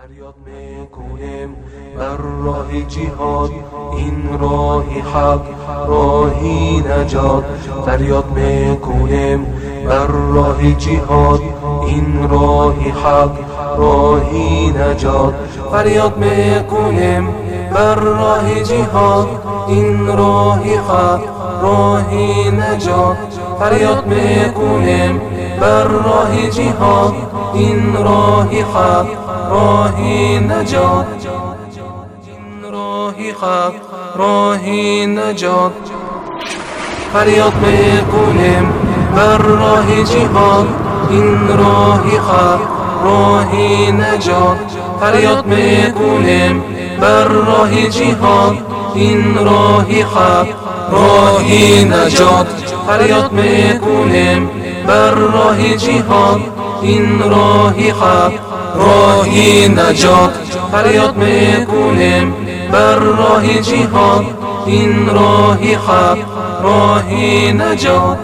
فریاد می‌کنیم بر راه جهاد این راه حق راهی نجات. فریاد می‌کنیم بر راه جهاد این راه حق راهی نجات. فریاد می‌کنیم بر راه جهاد این راه حق راهی نجات. فریاد می‌کنیم بر راه جهاد این راه حق راهی نجات. این راه حق راهی نجات. فریاد می‌کنیم بر راه جهاد این راه حق راهی نجات. فریاد می‌کنیم بر راه جهاد این راه حق راهی نجات. فریاد می‌کنیم بر راه جهاد این راه حق راهی نجات. فریاد می‌کنیم بر راه جهاد این راه حق راهی نجات.